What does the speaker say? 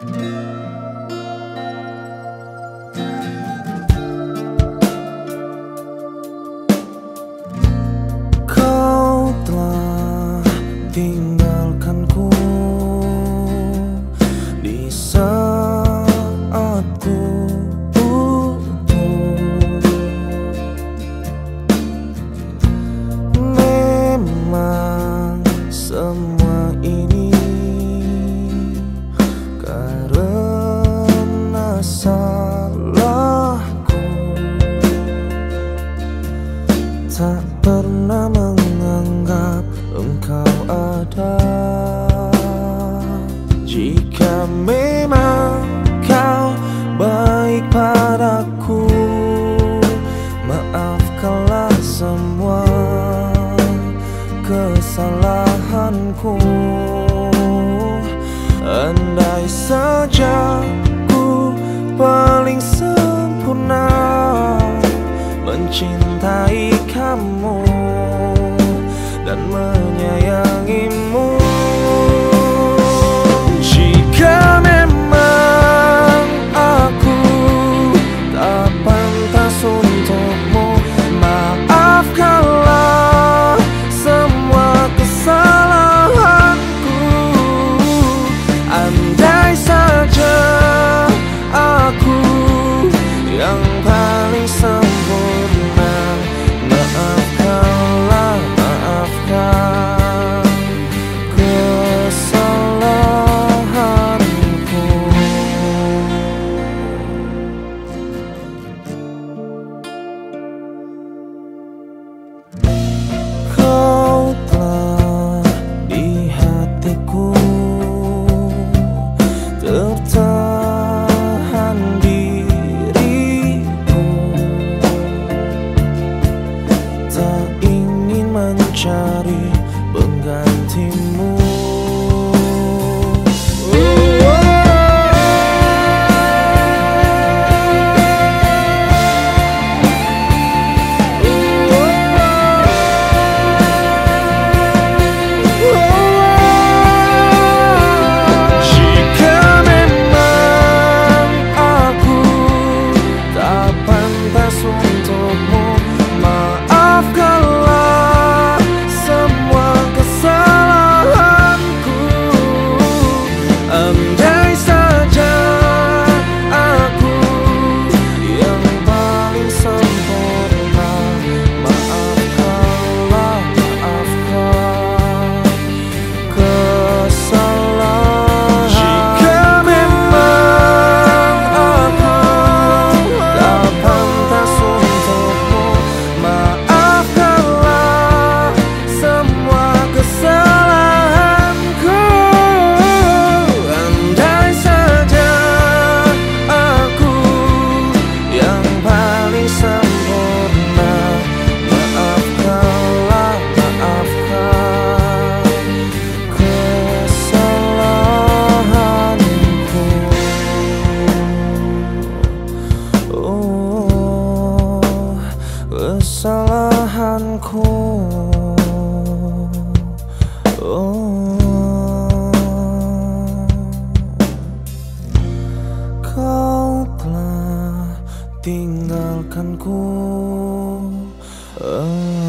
Música kesalahanku. Andai saja 听不 kesalahanku oh. Kau telah tinggalkanku oh.